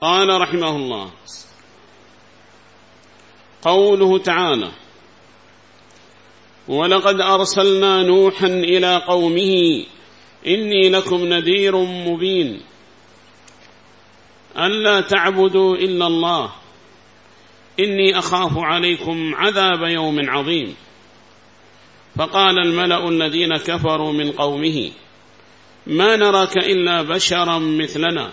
قال رحمه الله قوله تعالى ولقد أرسلنا نوحا إلى قومه إني لكم نذير مبين ألا تعبدوا إلا الله إني أخاف عليكم عذاب يوم عظيم فقال الملأ الذين كفروا من قومه ما نراك إلا بشرا مثلنا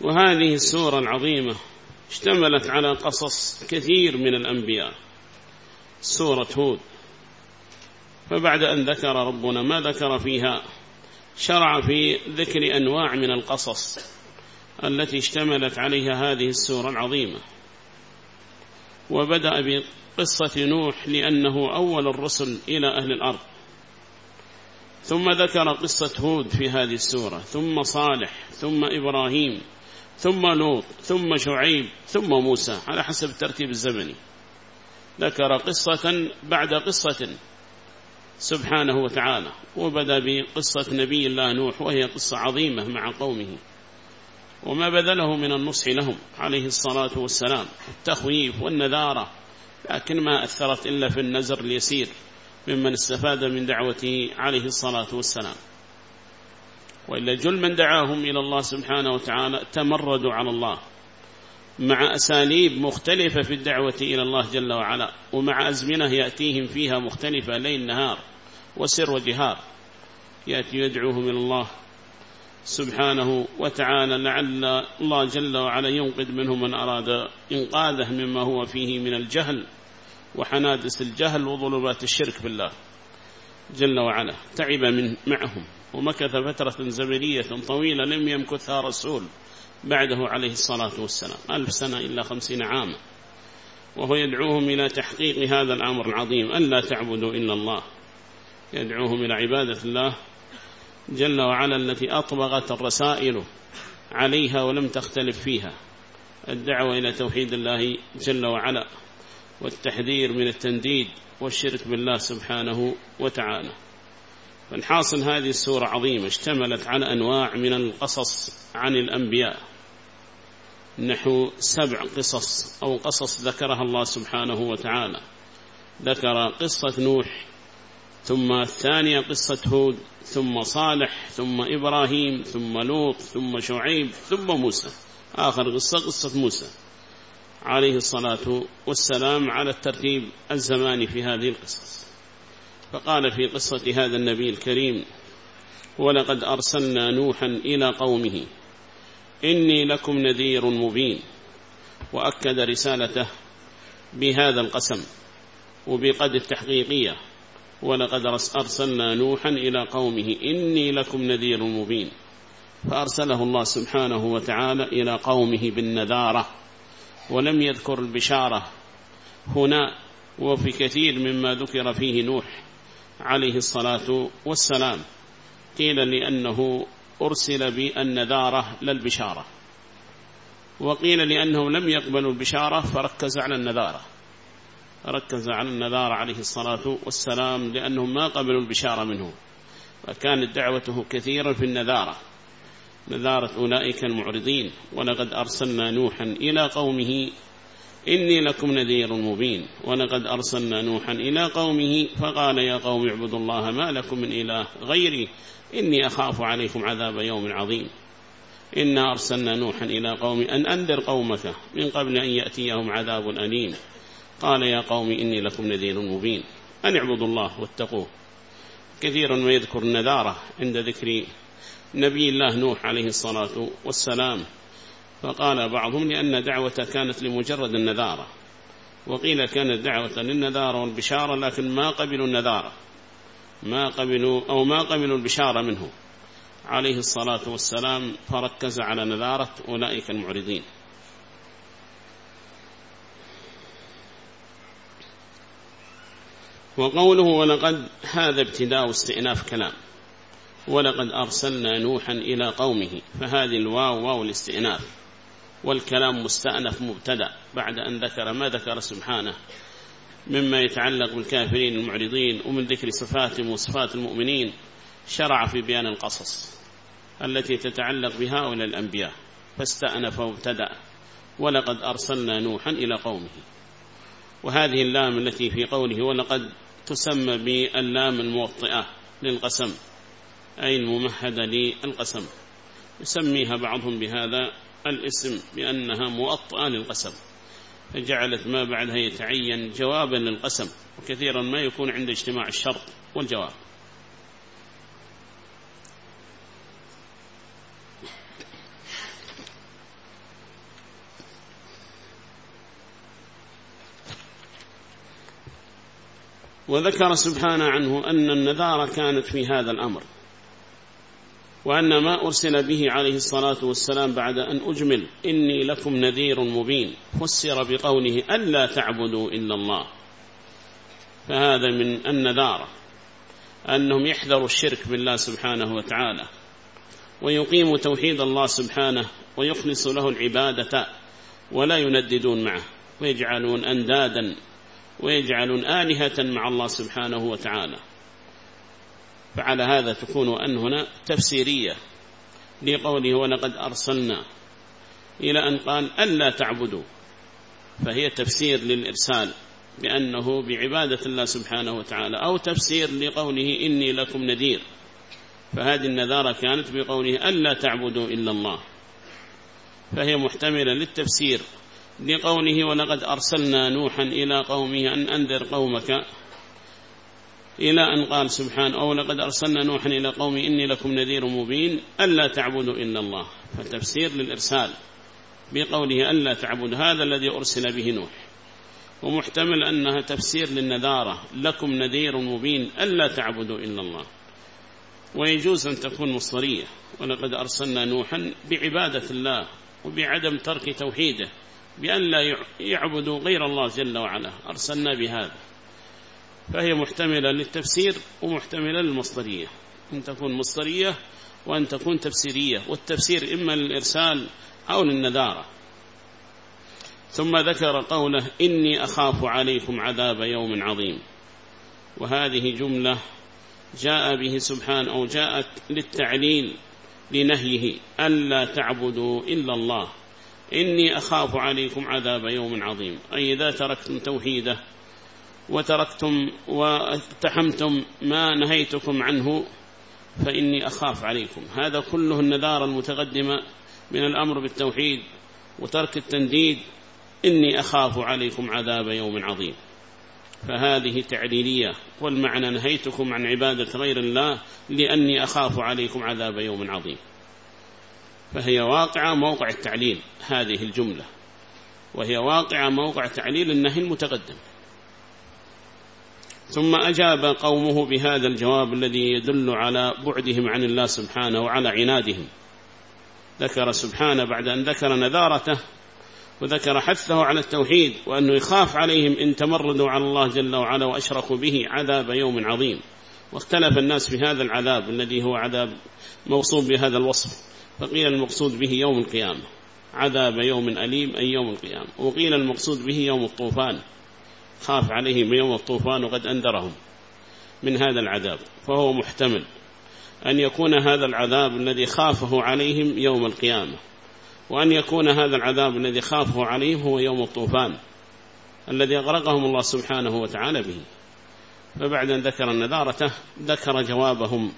وهذه السورة العظيمة اشتملت على قصص كثير من الأنبياء. سورة هود. فبعد أن ذكر ربنا ما ذكر فيها شرع في ذكر أنواع من القصص التي اشتملت عليها هذه السورة العظيمة. وبدأ بقصة نوح لأنه أول الرسل إلى أهل الأرض. ثم ذكر قصة هود في هذه السورة ثم صالح ثم إبراهيم ثم لوط ثم شعيب ثم موسى على حسب الترتيب الزمني. ذكر قصة بعد قصة سبحانه وتعالى وبدأ بقصة نبي الله نوح وهي قصة عظيمة مع قومه. وما بذله من النصح لهم عليه الصلاة والسلام التخويف والنذارة لكن ما أثرت إلا في النزر اليسير ممن استفاد من دعوته عليه الصلاة والسلام. وإلا جل من دعاهم إلى الله سبحانه وتعالى تمردوا على الله مع أساليب مختلفة في الدعوة إلى الله جل وعلا ومع أزمنة يأتيهم فيها مختلفة ليل نهار وسر وجهار. يأتي يدعوهم إلى الله سبحانه وتعالى لعل الله جل وعلا ينقذ منه من أراد إنقاذه مما هو فيه من الجهل وحنادس الجهل وظلمات الشرك بالله جل وعلا. تعب من معهم. ومكث فترة زمنية طويلة لم يمكثها رسول بعده عليه الصلاة والسلام ألف سنة إلا خمسين عاما. وهو يدعوهم إلى تحقيق هذا الأمر العظيم أن لا تعبدوا إلا الله. يدعوهم إلى عبادة الله جل وعلا التي أطبغت الرسائل عليها ولم تختلف فيها. الدعوة إلى توحيد الله جل وعلا والتحذير من التنديد والشرك بالله سبحانه وتعالى. فالحاصل هذه السورة عظيمة اشتملت على أنواع من القصص عن الأنبياء. نحو سبع قصص أو قصص ذكرها الله سبحانه وتعالى. ذكر قصة نوح ثم الثانية قصة هود ثم صالح ثم إبراهيم ثم لوط ثم شعيب ثم موسى. آخر قصة قصة موسى. عليه الصلاة والسلام على الترتيب الزماني في هذه القصص. فقال في قصة هذا النبي الكريم ولقد أرسلنا نوحا إلى قومه إني لكم نذير مبين وأكد رسالته بهذا القسم وبقد التحقيقية ولقد أرسلنا نوحا إلى قومه إني لكم نذير مبين. فأرسله الله سبحانه وتعالى إلى قومه بالنذارة ولم يذكر البشارة هنا وفي كثير مما ذكر فيه نوح عليه الصلاة والسلام. قيل لأنه أرسل بالنذارة للبشارة. وقيل لأنه لم يقبلوا البشارة فركز على النذارة ركز على النذارة عليه الصلاة والسلام لأنهم ما قبلوا البشارة منه. فكانت دعوته كثيرا في النذارة نذارة أولئك المعرضين. ولقد أرسلنا نوحا إلى قومه إني لكم نذير مبين. ولقد أرسلنا نوحا إلى قومه فقال يا قوم اعبدوا الله ما لكم من إله غيري إني أخاف عليكم عذاب يوم عظيم. إنا أرسلنا نوحا إلى قوم أن أنذر قومك من قبل أن يأتيهم عذاب أليم. قال يا قوم إني لكم نذير مبين. أن اعبدوا الله واتقوه. كثيرا ما يذكر النذارة عند ذكر نبي الله نوح عليه الصلاة والسلام. فقال بعضهم لأن دعوة كانت لمجرد النذارة وقيل كانت دعوة للنذارة والبشارة لكن ما قبلوا النذارة ما قبلوا أو ما قبلوا البشارة منه. عليه الصلاة والسلام فركز على نذارة أولئك المعرضين. وقوله ولقد هذا ابتداء استئناف كلام. ولقد أرسلنا نوحا إلى قومه فهذه الواو واو الاستئناف. والكلام مستأنف مبتدأ بعد أن ذكر ما ذكر سبحانه مما يتعلق بالكافرين المعرضين ومن ذكر صفاتهم وصفات المؤمنين شرع في بيان القصص التي تتعلق بهؤلاء الأنبياء فاستأنف وابتدأ ولقد أرسلنا نوحا إلى قومه. وهذه اللام التي في قوله ولقد تسمى باللام الموطئة للقسم أي الممهدة للقسم يسميها بعضهم بهذا الاسم بأنها مؤطئة للقسم فجعلت ما بعدها يتعين جوابا للقسم وكثيرا ما يكون عند اجتماع الشرط والجواب. وذكر سبحانه عنه أن النذارة كانت في هذا الأمر. وأن ما أرسل به عليه الصلاة والسلام بعد أن أجمل إني لكم نذير مبين. فسر بقوله ألا تعبدوا إلا الله. فهذا من النذارة. أنهم يحذروا الشرك بالله سبحانه وتعالى. ويقيموا توحيد الله سبحانه ويخلصوا له العبادة ولا ينددون معه. ويجعلون أندادا ويجعلون آلهة مع الله سبحانه وتعالى. فعلى هذا تكون أن هنا تفسيرية لقوله ولقد أرسلنا إلى أن قال ألا تعبدوا. فهي تفسير للإرسال بأنه بعبادة الله سبحانه وتعالى أو تفسير لقوله إني لكم نذير. فهذه النذارة كانت بقوله ألا تعبدوا إلا الله. فهي محتملة للتفسير لقوله ولقد أرسلنا نوحا إلى قومه أن أنذر قومك. إلى أن قال سبحانه أو لقد أرسلنا نوحا إلى قوم إني لكم نذير مبين ألا تعبدوا إلا الله. فتفسير للإرسال بقوله ألا تعبد هذا الذي أرسل به نوح. ومحتمل أنها تفسير للنذارة لكم نذير مبين ألا تعبدوا إلا الله. ويجوز أن تكون مصدرية ولقد أرسلنا نوحا بعبادة الله وبعدم ترك توحيده بأن لا يعبدوا غير الله جل وعلا. أرسلنا بهذا. فهي محتملة للتفسير ومحتملة للمصدرية. أن تكون مصدرية وأن تكون تفسيرية والتفسير إما للإرسال أو للنذارة. ثم ذكر قوله إني أخاف عليكم عذاب يوم عظيم. وهذه جملة جاء به سبحانه أو جاءت للتعليل لنهيه ألا تعبدوا إلا الله. إني أخاف عليكم عذاب يوم عظيم. أي إذا تركتم توحيده وتركتم واقتحمتم ما نهيتكم عنه فإني أخاف عليكم. هذا كله النذار المتقدمة من الأمر بالتوحيد وترك التنديد. إني أخاف عليكم عذاب يوم عظيم. فهذه تعليلية والمعنى نهيتكم عن عبادة غير الله لأني أخاف عليكم عذاب يوم عظيم. فهي واقعة موقع التعليل هذه الجملة. وهي واقعة موقع تعليل النهي المتقدم. ثم أجاب قومه بهذا الجواب الذي يدل على بعدهم عن الله سبحانه وعلى عنادهم. ذكر سبحانه بعد أن ذكر نذارته وذكر حثه على التوحيد وأنه يخاف عليهم إن تمردوا على الله جل وعلا وأشركوا به عذاب يوم عظيم. واختلف الناس في هذا العذاب الذي هو عذاب موصوب بهذا الوصف. فقيل المقصود به يوم القيامة. عذاب يوم أليم أي يوم القيامة. وقيل المقصود به يوم الطوفان. خاف عليهم يوم الطوفان وقد أنذرهم من هذا العذاب فهو محتمل أن يكون هذا العذاب الذي خافه عليهم يوم القيامة وأن يكون هذا العذاب الذي خافه عليهم هو يوم الطوفان الذي أغرقهم الله سبحانه وتعالى به. فبعد أن ذكر النذارة ذكر جوابهم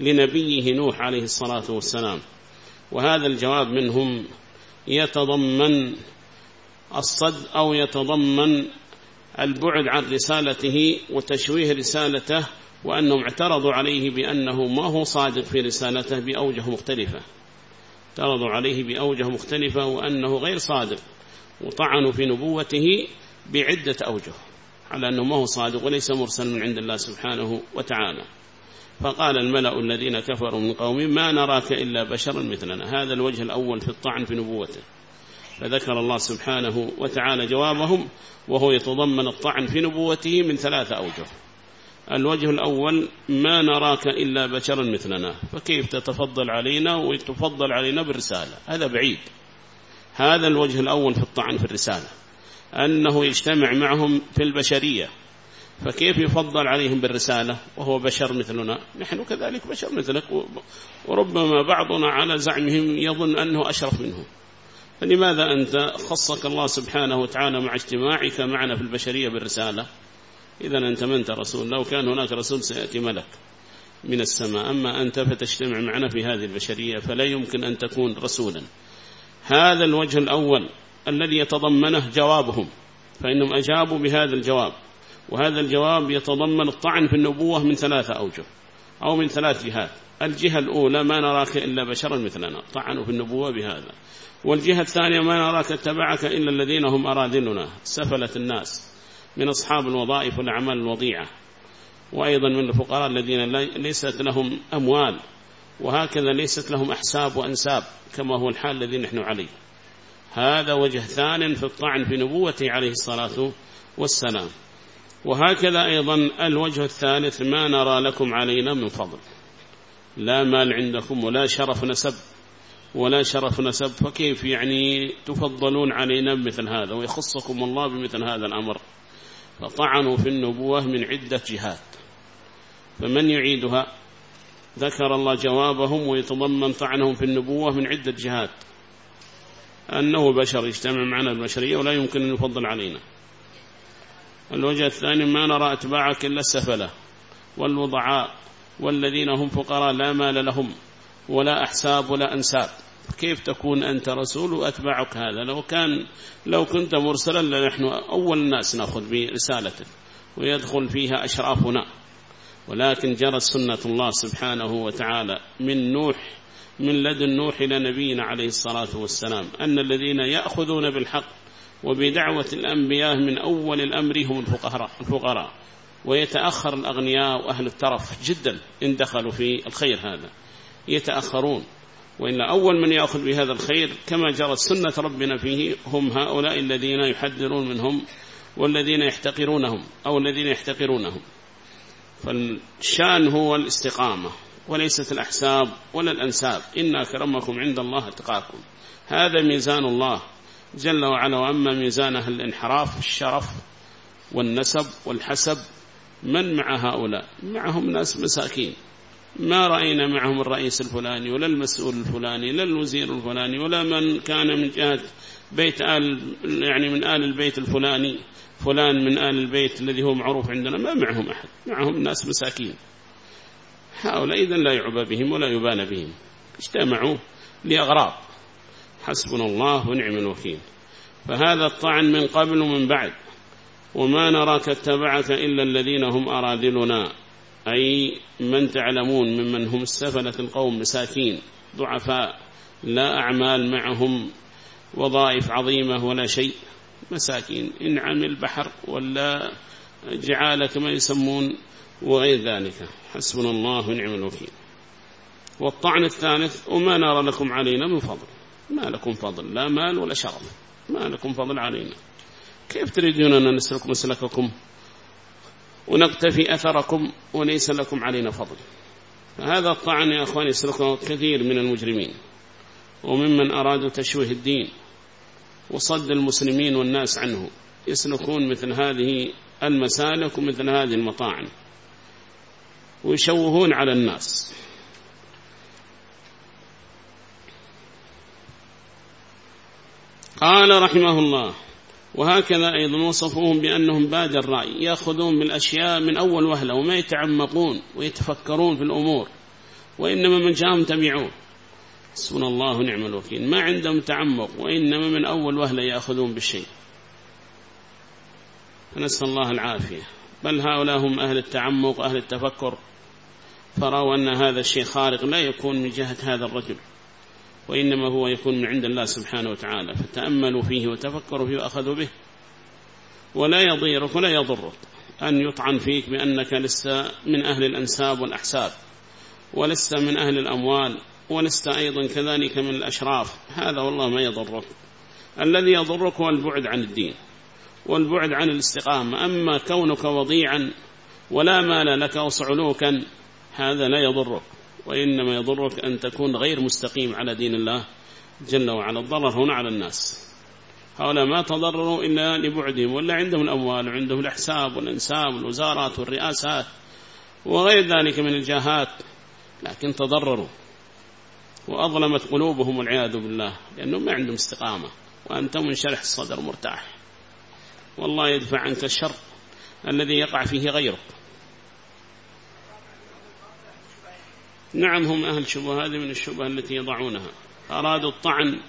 لنبيه نوح عليه الصلاة والسلام وهذا الجواب منهم يتضمن الصد أو يتضمن البعد عن رسالته وتشويه رسالته وأنهم اعترضوا عليه بأنه ما هو صادق في رسالته بأوجه مختلفة. اعترضوا عليه بأوجه مختلفة وأنه غير صادق وطعنوا في نبوته بعدة أوجه على أنه ما هو صادق وليس مرسل من عند الله سبحانه وتعالى. فقال الملأ الذين كفروا من قومه ما نراك إلا بشرا مثلنا. هذا الوجه الأول في الطعن في نبوته. فذكر الله سبحانه وتعالى جوابهم وهو يتضمن الطعن في نبوته من ثلاثة أوجه. الوجه الأول ما نراك إلا بشرا مثلنا. فكيف تتفضل علينا وتفضل علينا بالرسالة؟ هذا بعيد. هذا الوجه الأول في الطعن في الرسالة. أنه يجتمع معهم في البشرية. فكيف يفضل عليهم بالرسالة؟ وهو بشر مثلنا. نحن كذلك بشر مثلك. وربما بعضنا على زعمهم يظن أنه أشرف منه فلماذا أنت خصك الله سبحانه وتعالى مع اجتماعك معنا في البشرية بالرسالة؟ إذا أنت من أنت رسول. لو كان هناك رسول سيأتي ملك من السماء. أما أنت فتجتمع معنا في هذه البشرية فلا يمكن أن تكون رسولا. هذا الوجه الأول الذي يتضمنه جوابهم. فإنهم أجابوا بهذا الجواب. وهذا الجواب يتضمن الطعن في النبوة من ثلاثة أوجه. أو من ثلاث جهات. الجهة الأولى ما نراك إلا بشرا مثلنا. طعنوا في النبوة بهذا. والجهة الثانية ما نراك اتبعك إلا الذين هم أراذلنا. سفلة الناس من أصحاب الوظائف والأعمال الوضيعة. وأيضا من الفقراء الذين ليست لهم أموال. وهكذا ليست لهم أحساب وأنساب كما هو الحال الذي نحن عليه. هذا وجه ثان في الطعن في نبوته عليه الصلاة والسلام. وهكذا أيضا الوجه الثالث ما نرى لكم علينا من فضل. لا مال عندكم ولا شرف نسب ولا شرف نسب فكيف يعني تفضلون علينا بمثل هذا ويخصكم الله بمثل هذا الأمر؟ فطعنوا في النبوة من عدة جهات فمن يعيدها؟ ذكر الله جوابهم ويتضمن طعنهم في النبوة من عدة جهات أنه بشر يجتمع معنا البشرية ولا يمكن أن يفضل علينا. الوجه الثاني ما نرى أتباعك إلا السفلة والوضعاء والذين هم فقراء لا مال لهم ولا أحساب ولا أنساب. كيف تكون أنت رسول وأتبعك هذا؟ لو كان لو كنت مرسلا لنحن أول الناس نأخذ برسالته ويدخل فيها أشرافنا. ولكن جرت سنة الله سبحانه وتعالى من نوح من لدن نوح إلى نبينا عليه الصلاة والسلام أن الذين يأخذون بالحق وبدعوة الأنبياء من أول الأمر هم الفقراء, الفقراء. ويتأخر الأغنياء وأهل الترف جدا إن دخلوا في الخير هذا. يتأخرون. وإلا أول من يأخذ بهذا الخير كما جرت سنة ربنا فيه هم هؤلاء الذين يحذرون منهم والذين يحتقرونهم أو الذين يحتقرونهم. فالشأن هو الاستقامة وليست الأحساب ولا الأنساب. إن أكرمكم عند الله اتقاكم. هذا ميزان الله. جل وعلا وأما ميزان أهل الانحراف الشرف والنسب والحسب من مع هؤلاء؟ معهم ناس مساكين. ما رأينا معهم الرئيس الفلاني ولا المسؤول الفلاني لا الوزير الفلاني ولا من كان من جهة بيت آل يعني من آل البيت الفلاني فلان من آل البيت الذي هو معروف عندنا. ما معهم أحد. معهم ناس مساكين. هؤلاء إذن لا يعبى بهم ولا يبان بهم. اجتمعوا لأغراض. حسبنا الله ونعم الوكيل. فهذا الطعن من قبل ومن بعد. وما نراك اتبعك إلا الذين هم أرادلنا أي من تعلمون ممن هم السفلة القوم مساكين ضعفاء. لا أعمال معهم. وظائف عظيمة ولا شيء. مساكين. إن عمل بحر ولا جعالة كما يسمون وغير ذلك. حسبنا الله ونعم الوكيل. والطعن الثالث وما نرى لكم علينا من فضل. ما لكم فضل لا مال ولا شرف ما لكم فضل علينا. كيف تريدون أن نسلك مسلككم ونقتفي أثركم وليس لكم علينا فضل. فهذا الطعن يا أخواني يسلكه كثير من المجرمين. وممن أرادوا تشويه الدين وصد المسلمين والناس عنه يسلكون مثل هذه المسالك ومثل هذه المطاعن ويشوهون على الناس. قال رحمه الله وهكذا أيضا وصفوهم بأنهم باد الرأي يأخذون بالأشياء من أول وهلة وما يتعمقون ويتفكرون في الأمور وإنما من جاءهم تبعوه. حسبنا الله نعم الوكيل. ما عندهم تعمق وإنما من أول وهلة يأخذون بالشيء. فنسأل الله العافية. بل هؤلاء هم أهل التعمق أهل التفكر. فرأوا أن هذا الشيء خارق لا يكون من جهة هذا الرجل. وإنما هو يكون من عند الله سبحانه وتعالى. فتأملوا فيه وتفكروا فيه وأخذوا به. ولا يضيرك ولا يضرك أن يطعن فيك بأنك لست من أهل الأنساب والأحساب ولست من أهل الأموال ولست أيضا كذلك من الأشراف. هذا والله ما يضرك. الذي يضرك هو البعد عن الدين والبعد عن الاستقامة. أما كونك وضيعا ولا مال لك وصعلوكا هذا لا يضرك. وإنما يضرك أن تكون غير مستقيم على دين الله جل وعلا. الضرر هنا على الناس. هؤلاء ما تضرروا إلا لبعدهم ولا عندهم الأموال وعندهم الأحساب والأنساب والوزارات والرئاسات وغير ذلك من الجاهات لكن تضرروا. وأظلمت قلوبهم والعياذ بالله لأنهم ما عندهم استقامة وأنت منشرح الصدر مرتاح. والله يدفع عنك الشر الذي يقع فيه غيرك. نعم هم أهل شبه هذه من الشبه التي يضعونها. أرادوا الطعن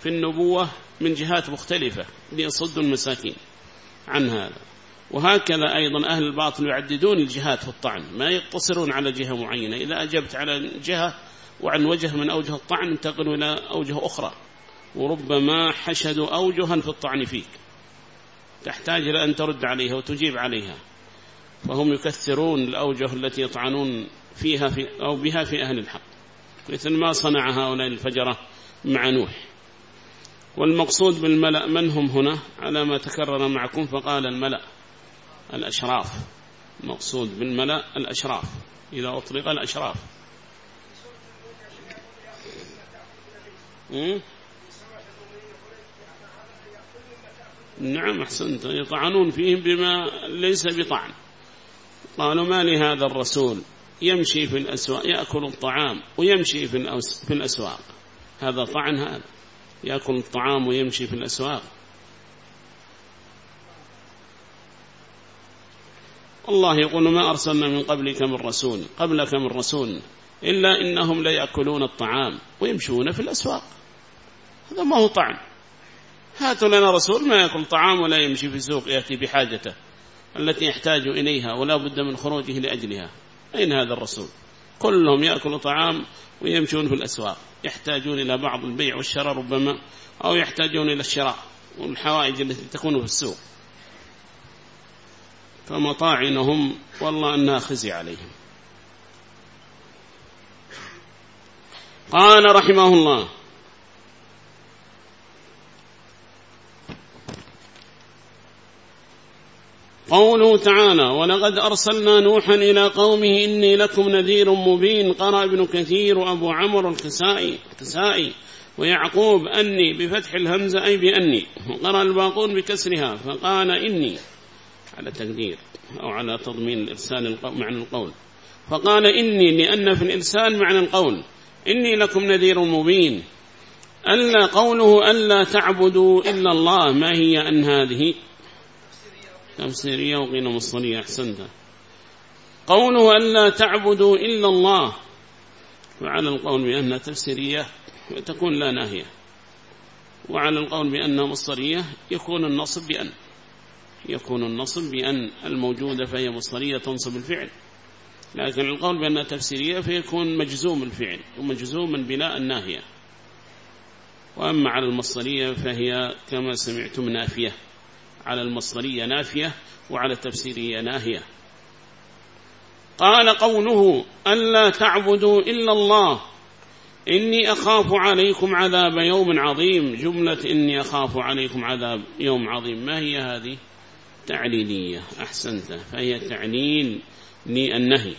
في النبوة من جهات مختلفة ليصدوا المساكين عن هذا. وهكذا أيضا أهل الباطل يعددون الجهات في الطعن ما يقتصرون على جهة معينة. إذا أجبت على جهة وعن وجه من أوجه الطعن انتقلوا إلى أوجه أخرى. وربما حشدوا أوجها في الطعن فيك. تحتاج إلى أن ترد عليها وتجيب عليها. فهم يكثرون الأوجه التي يطعنون فيها في أو بها في أهل الحق. مثل ما صنع هؤلاء الفجرة مع نوح. والمقصود بالملأ من هم هنا؟ على ما تكرر معكم فقال الملأ الأشراف. المقصود بالملأ الأشراف. إذا أطلق الأشراف. نعم أحسنت. يطعنون فيهم بما ليس بطعن. قالوا ما لهذا الرسول؟ يمشي في الأسواق يأكل الطعام ويمشي في الأسواق. هذا طعن هذا. يأكل الطعام ويمشي في الأسواق. الله يقول ما أرسلنا من قبلك من رسول قبلك من رسول إلا إنهم لا يأكلون الطعام ويمشون في الأسواق. هذا ما هو طعم هاتوا لنا رسول ما يأكل طعام ولا يمشي في السوق يأتي بحاجته. التي يحتاج إليها ولا بد من خروجه لأجلها. أين هذا الرسول؟ كلهم يأكل طعام ويمشون في الأسواق. يحتاجون إلى بعض البيع والشراء ربما أو يحتاجون إلى الشراء والحوائج التي تكون في السوق. فمطاعنهم والله أنها خزي عليهم. قال رحمه الله قوله تعالى ولقد أرسلنا نوحا إلى قومه إني لكم نذير مبين. قرأ ابن كثير وأبو عمر الكسائي, الكسائي ويعقوب أني بفتح الهمزة أي بأني. وقرأ الباقون بكسرها فقال إني. على تقدير أو على تضمين الإرسال معنى القول. فقال إني لأن في الإرسال معنى القول. إني لكم نذير مبين. ألا قوله ألا تعبدوا إلا الله ما هي أن هذه؟ تفسيرية وقيل مصرية أحسنت قوله ألا تعبدوا إلا الله وعلى القول بأنها تفسيرية تكون لا ناهية. وعلى القول بأنها مصرية يكون النصب بأن يكون النصب بأن الموجودة فهي مصرية تنصب الفعل. لكن القول بأنها تفسيرية فيكون مجزوم الفعل ومجزوما بلا الناهية. وأما على المصرية فهي كما سمعتم نافية. على المصدرية نافية وعلى التفسيرية ناهية. قال قوله ألا تعبدوا إلا الله إني أخاف عليكم عذاب يوم عظيم. جملة إني أخاف عليكم عذاب يوم عظيم. ما هي هذه؟ تعليلية أحسنت. فهي تعليل للنهي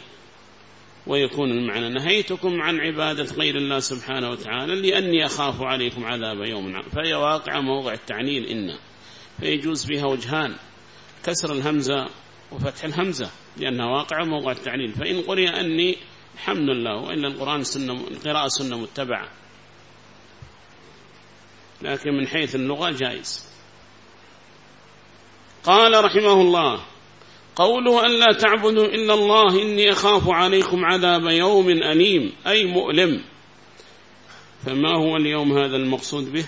ويكون المعنى نهيتكم عن عبادة غير الله سبحانه وتعالى لأني أخاف عليكم عذاب يوم عظيم. فهي واقع موضع التعنيل إنه فيجوز فيها وجهان. كسر الهمزة وفتح الهمزة لأنها واقع موضع التعليل. فإن قرئ أني الحمد لله وإلا القرآن سنة القراءة سنة متبعة. لكن من حيث اللغة جائز. قال رحمه الله قوله أن لا تعبدوا إلا الله إني أخاف عليكم عذاب يوم أليم أي مؤلم. فما هو اليوم هذا المقصود به؟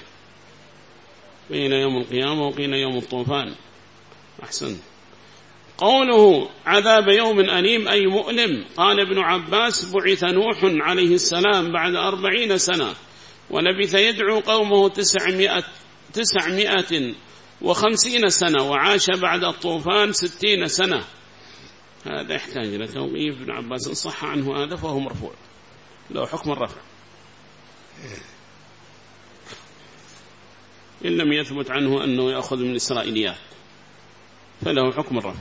قيل يوم القيامة وقيل يوم الطوفان. أحسن. قوله عذاب يوم أليم أي مؤلم. قال ابن عباس بعث نوح عليه السلام بعد أربعين سنة ولبث يدعو قومه تسعمائة, تسعمائة وخمسين سنة وعاش بعد الطوفان ستين سنة. هذا يحتاج إلى توقيف. ابن عباس صح عنه هذا فهو مرفوع. له حكم الرفع. إن لم يثبت عنه أنه يأخذ من الإسرائيليات فله حكم الرفع.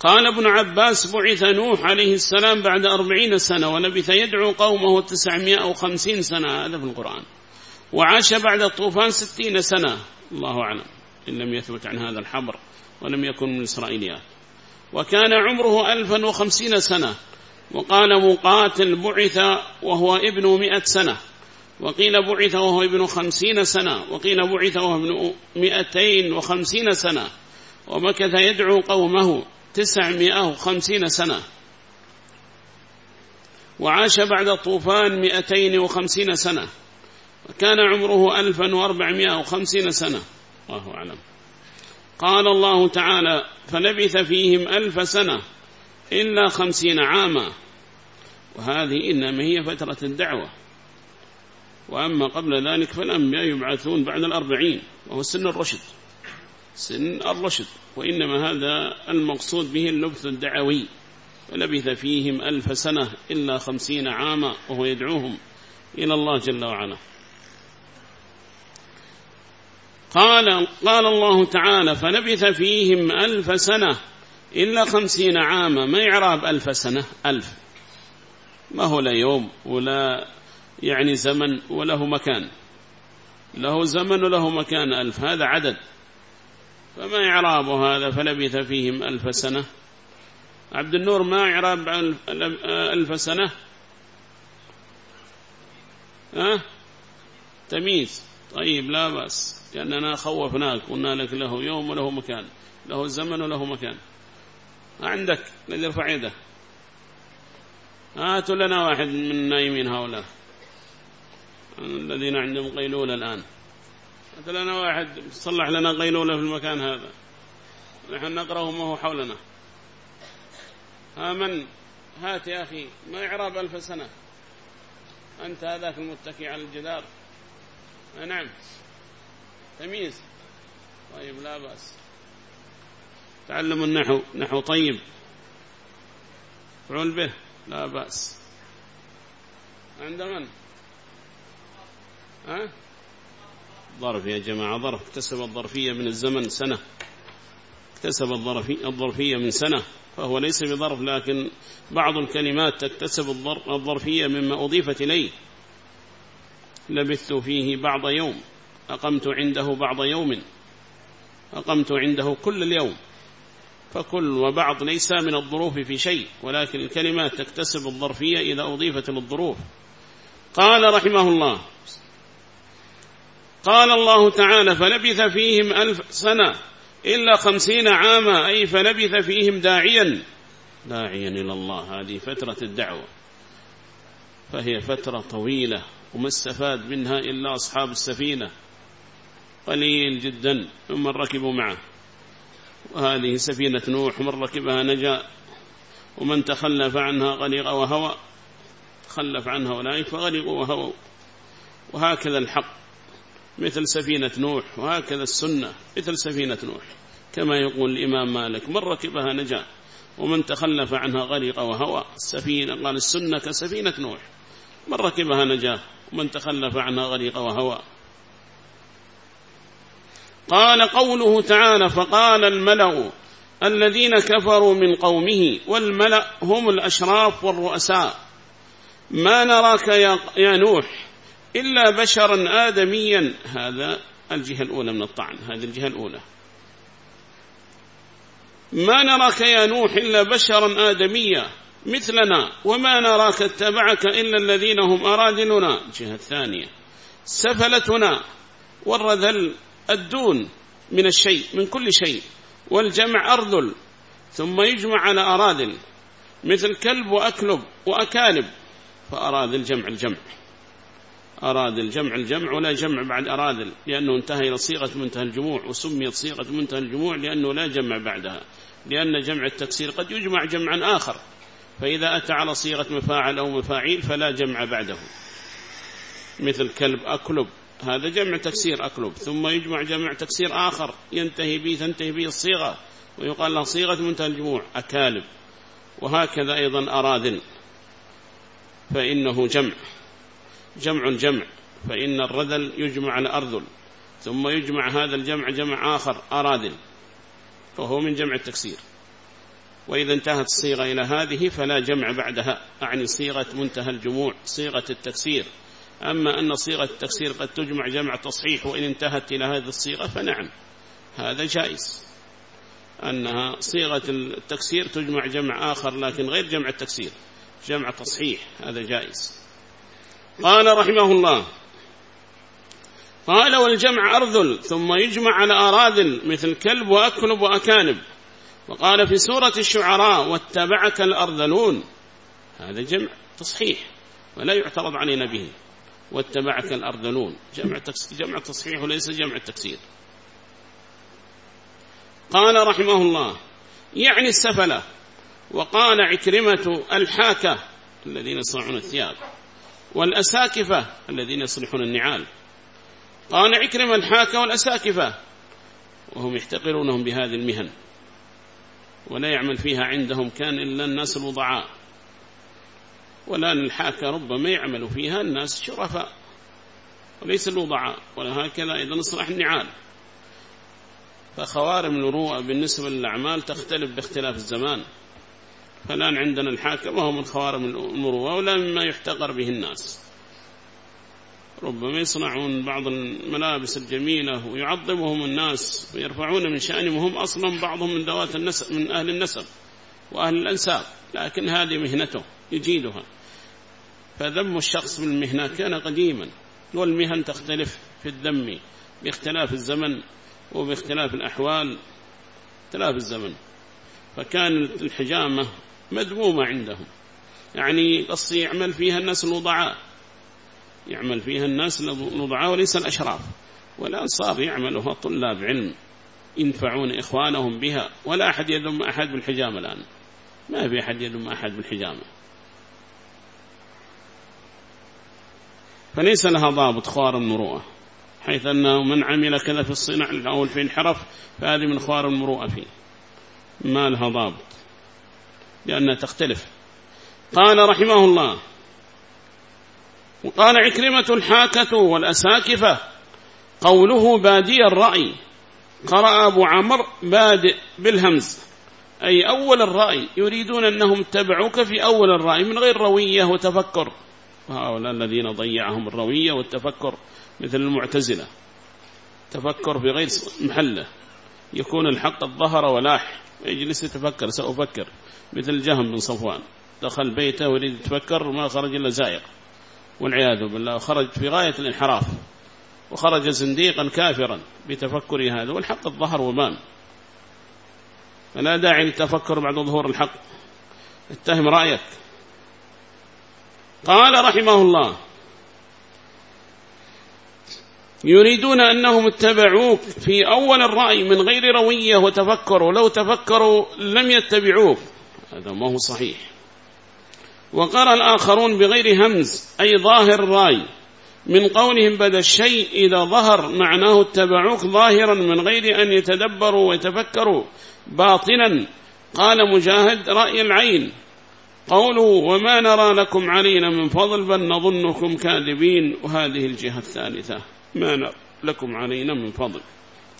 قال ابن عباس بعث نوح عليه السلام بعد أربعين سنة ولبث يدعو قومه تسعمائة وخمسين سنة هذا في القرآن. وعاش بعد الطوفان ستين سنة. الله أعلم. إن لم يثبت عن هذا الحبر ولم يكن من الإسرائيليات وكان عمره ألفا وخمسين سنة. وقال مقاتل بعث وهو ابن مئة سنة. وقيل بعث وهو ابن خمسين سنة وقيل بعث وهو ابن مئتين وخمسين سنة ومكث يدعو قومه تسعمائة وخمسين سنة. وعاش بعد الطوفان مئتين وخمسين سنة وكان عمره ألفا وأربعمائة وخمسين سنة. الله أعلم. قال الله تعالى فلبث فيهم ألف سنة إلا خمسين عاما. وهذه إنما هي فترة الدعوة. وأما قبل ذلك فالأنبياء يبعثون بعد الأربعين وهو سن الرشد. سن الرشد وإنما هذا المقصود به اللبث الدعوي. فلبث فيهم ألف سنة إلا خمسين عاما وهو يدعوهم إلى الله جل وعلا. قال, قال الله تعالى فلبث فيهم ألف سنة إلا خمسين عاما. ما يعراب ألف سنة؟ ألف. ما هو لا يوم ولا يعني زمن وله مكان. له زمن وله مكان ألف. هذا عدد. فما إعراب هذا فلبث فيهم ألف سنة. عبد النور ما إعراب ألف سنة؟ ها؟ تمييز. طيب لا بأس. لأننا خوفناك. قلنا لك له يوم وله مكان. له زمن وله مكان. عندك يرفع يده هاتوا لنا واحد من النايمين هؤلاء. الذين عندهم قيلولة الآن. هات لنا واحد صلح لنا قيلولة في المكان هذا. نحن نقرأه ما هو حولنا. ها من؟ هات يا أخي ما إعراب ألف سنة. أنت هذاك المتكي على الجدار. نعم. تمييز. طيب لا بأس. تعلم النحو. نحو طيب. فعل به. لا بأس. عند من؟ ظرف يا جماعة ظرف. اكتسب الظرفية من الزمن سنة. اكتسب الظرفية من سنة. فهو ليس بظرف لكن بعض الكلمات تكتسب الظرفية مما أضيفت إليه. لبثت فيه بعض يوم. أقمت عنده بعض يوم. أقمت عنده كل اليوم. فكل وبعض ليس من الظروف في شيء. ولكن الكلمات تكتسب الظرفية إذا أضيفت للظروف. قال رحمه الله قال الله تعالى فلبث فيهم ألف سنة إلا خمسين عاما أي فلبث فيهم داعيا. داعيا إلى الله هذه فترة الدعوة. فهي فترة طويلة وما استفاد منها إلا أصحاب السفينة. قليل جدا ممن ركبوا معه. وهذه سفينة نوح من ركبها نجا. ومن تخلف عنها غرق وهوى. تخلف عنها أولئك فغرقوا وهووا وهكذا الحق. مثل سفينة نوح وهكذا السنة مثل سفينة نوح. كما يقول الإمام مالك من ركبها نجا ومن تخلف عنها غرق وهوى. السفينة قال السنة كسفينة نوح. من ركبها نجا ومن تخلف عنها غرق وهوى. قال قوله تعالى فقال الملأ الذين كفروا من قومه والملأ هم الأشراف والرؤساء. ما نراك يا نوح إلا بشرا آدميا. هذا الجهة الأولى من الطعن هذه الجهة الأولى. ما نراك يا نوح إلا بشرا آدميا مثلنا وما نراك اتبعك إلا الذين هم أرادلنا. الجهة الثانية سفلتنا والرذل الدون من الشيء من كل شيء والجمع أرذل ثم يجمع على أرادل مثل كلب وأكلب وأكالب فأرادل جمع الجمع. أراد الجمع الجمع ولا جمع بعد أرادل لأنه انتهى إلى صيغة منتهى الجموع وسميت صيغة منتهى الجموع لأنه لا جمع بعدها. لأن جمع التكسير قد يجمع جمعا آخر. فإذا أتى على صيغة مفاعل أو مفاعيل فلا جمع بعده. مثل كلب أكلب. هذا جمع تكسير أكلب. ثم يجمع جمع تكسير آخر. ينتهي به تنتهي به الصيغة. ويقال له صيغة منتهى الجموع أكالب. وهكذا أيضا أراذل فإنه جمع. جمع جمع فإن الرذل يجمع على أرذل ثم يجمع هذا الجمع جمع آخر أرادل وهو من جمع التكسير. وإذا انتهت الصيغة إلى هذه فلا جمع بعدها أعني صيغة منتهى الجموع صيغة التكسير. أما أن صيغة التكسير قد تجمع جمع تصحيح وإن انتهت إلى هذه الصيغة فنعم هذا جائز. أنها صيغة التكسير تجمع جمع آخر لكن غير جمع التكسير جمع تصحيح هذا جائز. قال رحمه الله قال والجمع أرذل ثم يجمع على أراذل مثل كلب وأكلب وأكانب. وقال في سورة الشعراء واتبعك الأرذلون. هذا جمع تصحيح ولا يعترض علينا به. واتبعك الأرذلون. جمع, جمع تصحيح وليس جمع التكسير. قال رحمه الله يعني السفلة. وقال عكرمة الحاكة الذين يصنعون الثياب. والأساكفة الذين يصلحون النعال. قال عكرمة الحاكة والأساكفة وهم يحتقرونهم بهذه المهن ولا يعمل فيها عندهم كان إلا الناس الوضعاء. والآن الحاكة ربما يعمل فيها الناس شرفاء وليس الوضعاء ولهكذا إذا نصلح النعال. فخوارم الروءة بالنسبة للأعمال تختلف باختلاف الزمان. فالآن عندنا الحاكم وهو من خوارم المروءة ولا مما يحتقر به الناس. ربما يصنعون بعض الملابس الجميلة ويعظمهم الناس ويرفعون من شأنهم وهم أصلا بعضهم من ذوات النسب من أهل النسب وأهل الأنساب لكن هذه مهنته يجيدها. فذم الشخص بالمهنة كان قديما والمهن تختلف في الذم باختلاف الزمن وباختلاف الأحوال اختلاف الزمن. فكان الحجامة مذمومة عندهم. يعني قصي يعمل فيها الناس الوضعاء. يعمل فيها الناس الوضعاء وليس الأشراف. والآن صار يعملها طلاب علم ينفعون إخوانهم بها. ولا أحد يذم أحد بالحجامة الآن. ما في أحد يذم أحد بالحجامة. فليس لها ضابط خوار المروءة. حيث أنه من عمل كذا في الصنع أو في الحرف فهذه من خوار المروءة فيه. ما لها ضابط. لأنها تختلف. قال رحمه الله وقال عكرمة الحاكة والأساكفة. قوله بادي الرأي. قرأ أبو عمر بادئ بالهمز. أي أول الرأي. يريدون أنهم اتبعوك في أول الرأي من غير روية وتفكر. وهؤلاء الذين ضيعهم الروية والتفكر مثل المعتزلة. تفكر في غير محله. يكون الحق الظهر ولاح. يجلس يتفكر سأفكر. مثل جهم بن صفوان. دخل بيته ويريد يتفكر ما خرج إلا زائق والعياذ بالله خرج في غاية الانحراف. وخرج زنديقا كافرا بتفكر هذا. والحق الظهر وبان فلا داعي للتفكر بعد ظهور الحق. اتهم رأيك. قال رحمه الله يريدون أنهم اتبعوك في أول الرأي من غير روية وتفكروا. لو تفكروا لم يتبعوك. هذا ما هو صحيح. وقرأ الآخرون بغير همز أي ظاهر الرأي من قولهم بدا الشيء إذا ظهر معناه اتبعوك ظاهرا من غير أن يتدبروا ويتفكروا. باطنا قال مجاهد رأي العين. قوله وما نرى لكم علينا من فضل بل نظنكم كاذبين. وهذه الجهة الثالثة. ما لكم علينا من فضل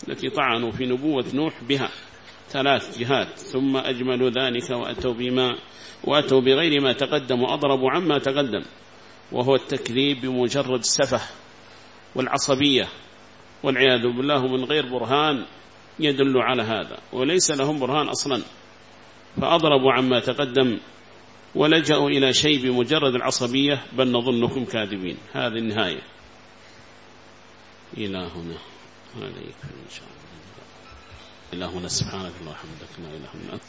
التي طعنوا في نبوة نوح بها. ثلاث جهات ثم أجملوا ذلك وأتوا بما وأتوا بغير ما تقدم وأضربوا عما تقدم وهو التكذيب بمجرد السفه والعصبية. والعياذ بالله من غير برهان يدل على هذا وليس لهم برهان أصلا. فأضربوا عما تقدم ولجأوا إلى شيء بمجرد العصبية بل نظنكم كاذبين. هذه النهاية. إلى هنا يكفي إن شاء الله. إلى هنا سبحانك اللهم وبحمدك لا إله إلا أنت.